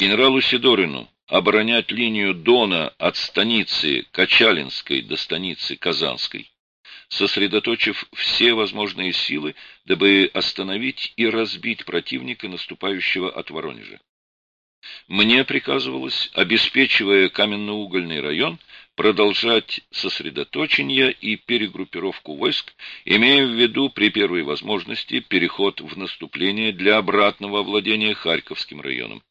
Генералу Сидорину оборонять линию Дона от станицы Качалинской до станицы Казанской, сосредоточив все возможные силы, дабы остановить и разбить противника, наступающего от Воронежа. Мне приказывалось, обеспечивая каменноугольный район, продолжать сосредоточение и перегруппировку войск, имея в виду при первой возможности переход в наступление для обратного овладения Харьковским районом.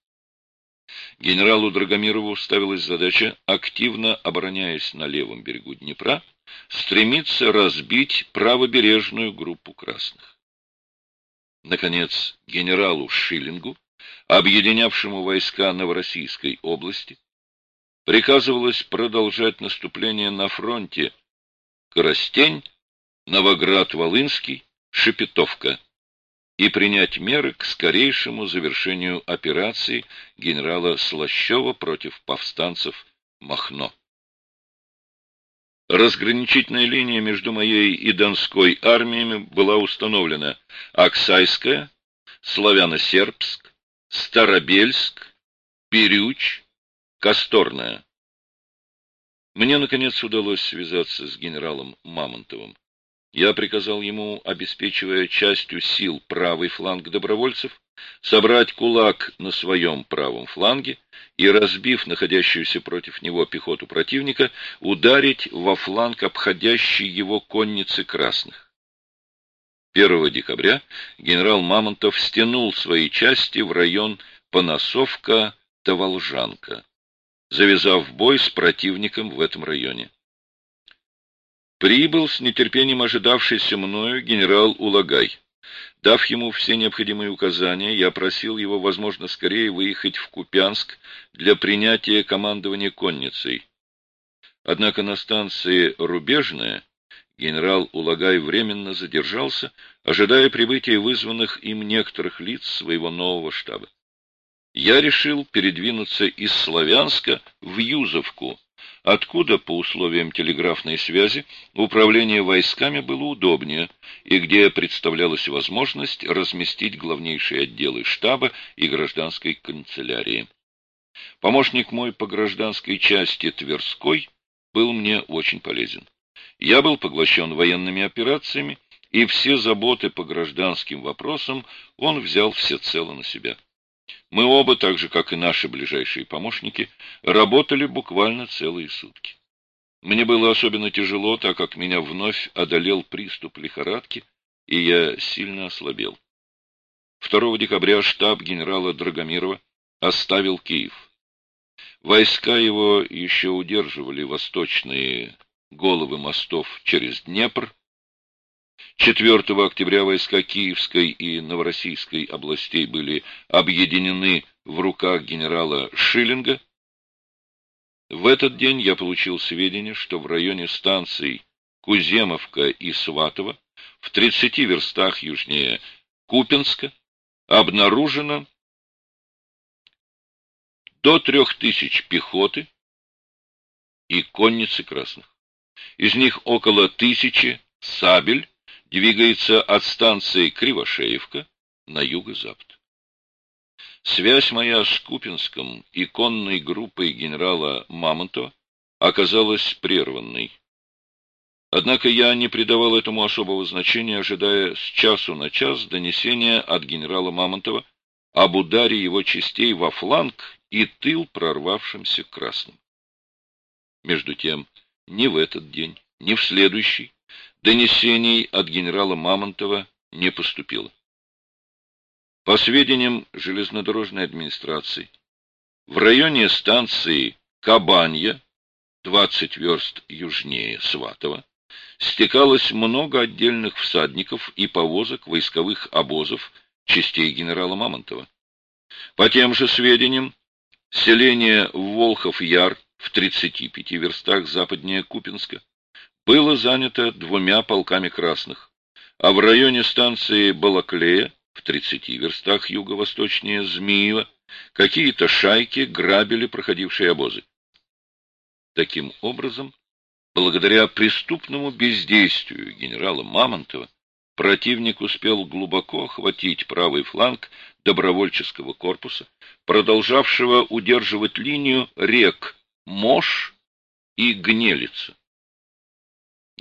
Генералу Драгомирову ставилась задача, активно обороняясь на левом берегу Днепра, стремиться разбить правобережную группу красных. Наконец, генералу Шиллингу, объединявшему войска Новороссийской области, приказывалось продолжать наступление на фронте Коростень, Новоград-Волынский, Шепетовка и принять меры к скорейшему завершению операции генерала Слащева против повстанцев Махно. Разграничительная линия между моей и Донской армиями была установлена Оксайская, Славяно-Сербск, Старобельск, Перюч, Косторная. Мне, наконец, удалось связаться с генералом Мамонтовым. Я приказал ему, обеспечивая частью сил правый фланг добровольцев, собрать кулак на своем правом фланге и, разбив находящуюся против него пехоту противника, ударить во фланг обходящей его конницы красных. 1 декабря генерал Мамонтов стянул свои части в район Поносовка-Таволжанка, завязав бой с противником в этом районе. Прибыл с нетерпением ожидавшийся мною генерал Улагай. Дав ему все необходимые указания, я просил его, возможно, скорее выехать в Купянск для принятия командования конницей. Однако на станции Рубежная генерал Улагай временно задержался, ожидая прибытия вызванных им некоторых лиц своего нового штаба. Я решил передвинуться из Славянска в Юзовку, откуда, по условиям телеграфной связи, управление войсками было удобнее и где представлялась возможность разместить главнейшие отделы штаба и гражданской канцелярии. Помощник мой по гражданской части Тверской был мне очень полезен. Я был поглощен военными операциями, и все заботы по гражданским вопросам он взял всецело на себя. Мы оба, так же, как и наши ближайшие помощники, работали буквально целые сутки. Мне было особенно тяжело, так как меня вновь одолел приступ лихорадки, и я сильно ослабел. 2 декабря штаб генерала Драгомирова оставил Киев. Войска его еще удерживали восточные головы мостов через Днепр, 4 октября войска Киевской и Новороссийской областей были объединены в руках генерала Шиллинга. В этот день я получил сведения, что в районе станций Куземовка и Сватово, в 30 верстах южнее Купинска, обнаружено до трех тысяч пехоты и конницы красных. Из них около тысячи сабель двигается от станции Кривошеевка на юго-запад. Связь моя с Купинском и конной группой генерала Мамонтова оказалась прерванной. Однако я не придавал этому особого значения, ожидая с часу на час донесения от генерала Мамонтова об ударе его частей во фланг и тыл прорвавшимся красным. Между тем, ни в этот день, ни в следующий Донесений от генерала Мамонтова не поступило. По сведениям железнодорожной администрации, в районе станции Кабанья, 20 верст южнее Сватова, стекалось много отдельных всадников и повозок войсковых обозов частей генерала Мамонтова. По тем же сведениям, селение Волхов-Яр в 35 верстах западнее Купинска было занято двумя полками красных, а в районе станции Балаклея, в 30 верстах юго-восточнее Змиева, какие-то шайки грабили проходившие обозы. Таким образом, благодаря преступному бездействию генерала Мамонтова, противник успел глубоко охватить правый фланг добровольческого корпуса, продолжавшего удерживать линию рек Мош и Гнелица.